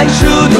ajuda.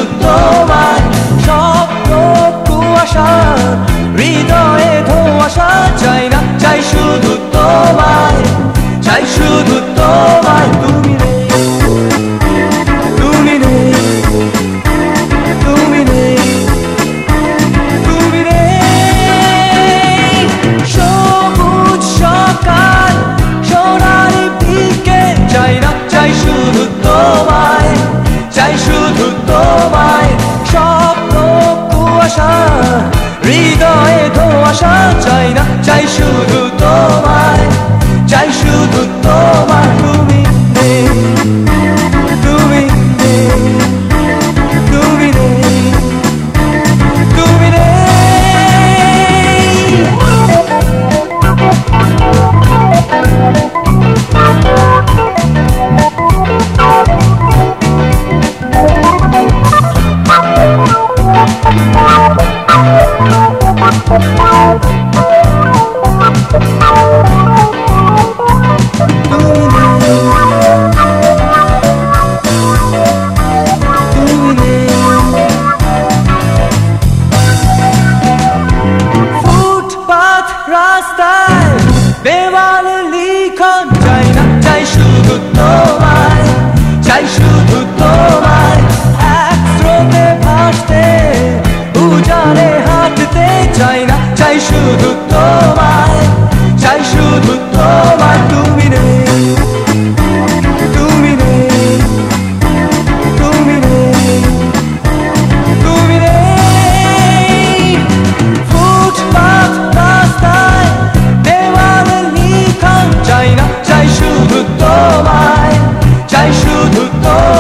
তোমার তুমি রে তুমি রে তুমি রে তুমি রে ফুটপাথ রাস্তায়, দেওয়ালে লিখা চাই না, চাই শুধু তোমায়, চাই শুধু তোমায়।